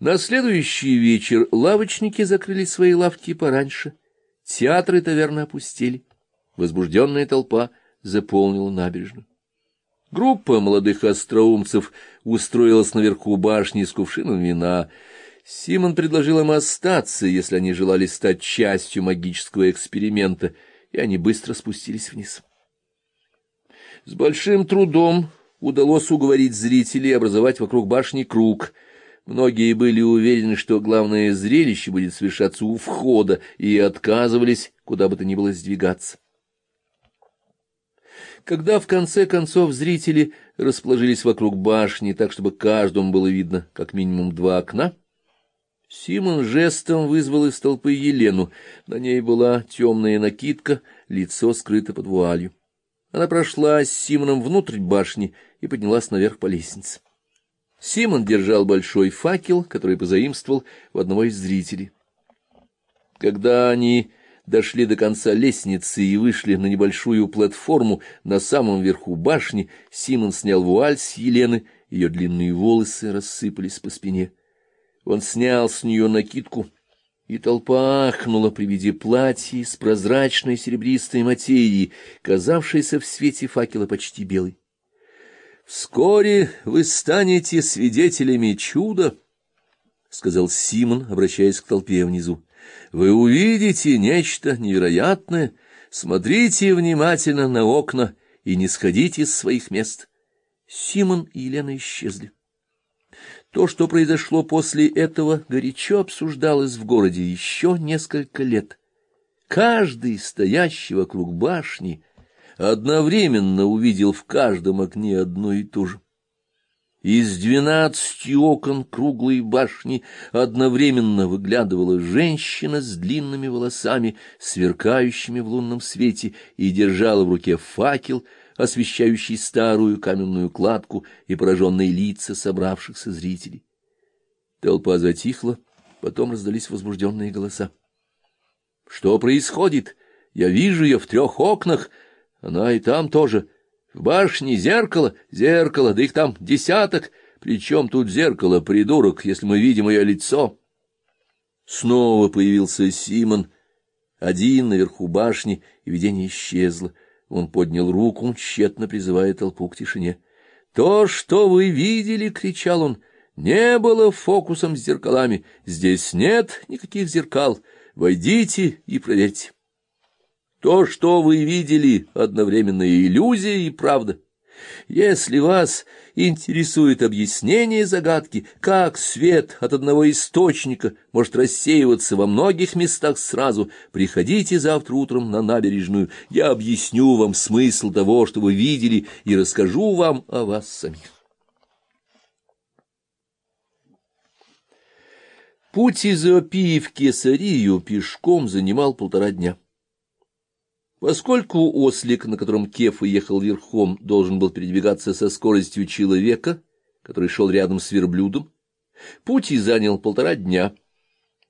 На следующий вечер лавочники закрыли свои лавки пораньше, театры таверны опустили, возбужденная толпа заполнила набережную. Группа молодых остроумцев устроилась наверху башни с кувшином вина. Симон предложил им остаться, если они желали стать частью магического эксперимента, и они быстро спустились вниз. С большим трудом удалось уговорить зрителей образовать вокруг башни круг. Многие были уверены, что главное зрелище будет совершаться у входа, и отказывались куда бы то ни было сдвигаться. Когда в конце концов зрители расположились вокруг башни так, чтобы каждому было видно как минимум два окна, Симон жестом вызвал из толпы Елену. На ней была темная накидка, лицо скрыто под вуалью. Она прошла с Симоном внутрь башни и поднялась наверх по лестнице. Симон держал большой факел, который позаимствовал у одного из зрителей. Когда они дошли до конца лестницы и вышли на небольшую платформу на самом верху башни, Симон снял вуаль с Елены, ее длинные волосы рассыпались по спине. Он снял с нее накидку, и толпа ахнула при виде платья с прозрачной серебристой материи, казавшейся в свете факела почти белой. «Вскоре вы станете свидетелями чуда», — сказал Симон, обращаясь к толпе внизу. Вы увидите нечто невероятное. Смотрите внимательно на окна и не сходите с своих мест. Симон и Елена исчезли. То, что произошло после этого, горячо обсуждалось в городе еще несколько лет. Каждый, стоящий вокруг башни, одновременно увидел в каждом окне одно и то же. Из двенадцати окон круглой башни одновременно выглядывала женщина с длинными волосами, сверкающими в лунном свете, и держала в руке факел, освещающий старую каменную кладку и пораженные лица собравшихся зрителей. Толпа затихла, потом раздались возбужденные голоса. — Что происходит? Я вижу ее в трех окнах, она и там тоже — в башне зеркало, зеркало, да их там десяток. Причем тут зеркало, придурок, если мы видим ее лицо? Снова появился Симон, один наверху башни, и видение исчезло. Он поднял руку, тщетно призывая толпу к тишине. «То, что вы видели!» — кричал он. «Не было фокусом с зеркалами. Здесь нет никаких зеркал. Войдите и проверьте». То, что вы видели, одновременно иллюзия и правда. Если вас интересует объяснение загадки, как свет от одного источника может рассеиваться во многих местах сразу, приходите завтра утром на набережную, я объясню вам смысл того, что вы видели, и расскажу вам о вас самих. Путь из Иопии в Кесарию пешком занимал полтора дня. Поскольку ослик, на котором Кефа ехал верхом, должен был передвигаться со скоростью человека, который шел рядом с верблюдом, путь и занял полтора дня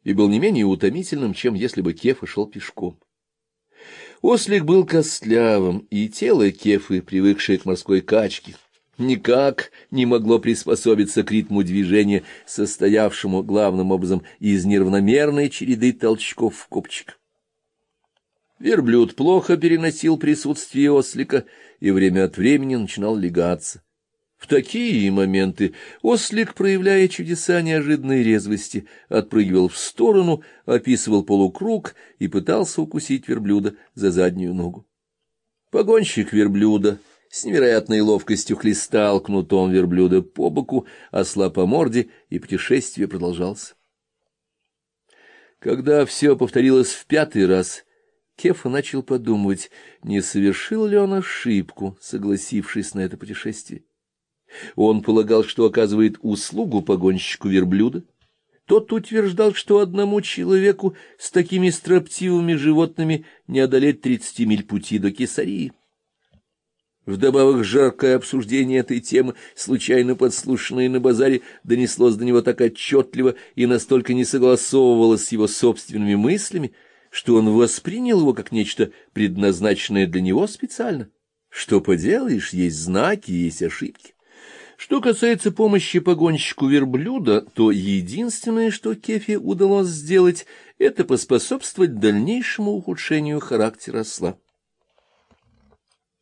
и был не менее утомительным, чем если бы Кефа шел пешком. Ослик был костлявым, и тело Кефы, привыкшее к морской качке, никак не могло приспособиться к ритму движения, состоявшему главным образом из неравномерной череды толчков в копчик. Верблюд плохо переносил присутствие ослика и время от времени начинал легаться. В такие моменты ослик, проявляя чудеса неожиданной резвости, отпрыгивал в сторону, описывал полукруг и пытался укусить верблюда за заднюю ногу. Погонщик верблюда с невероятной ловкостью хлестал кнутом верблюда по боку, осла по морде, и путешествие продолжалось. Когда все повторилось в пятый раз — Кефа начал подумывать, не совершил ли он ошибку, согласившись на это путешествие. Он полагал, что оказывает услугу погонщику верблюда. Тот утверждал, что одному человеку с такими строптивыми животными не одолеть тридцати миль пути до Кесарии. Вдобавок жаркое обсуждение этой темы, случайно подслушанное на базаре, донеслось до него так отчетливо и настолько не согласовывалось с его собственными мыслями, что он воспринял его как нечто предназначенное для него специально. Что поделаешь, есть знаки, есть ошибки. Что касается помощи погонщику верблюда, то единственное, что Кефе удалось сделать, это поспособствовать дальнейшему ухудшению характера осла.